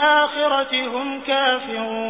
بِالْآخِرَةِ هُمْ كَافِرُونَ.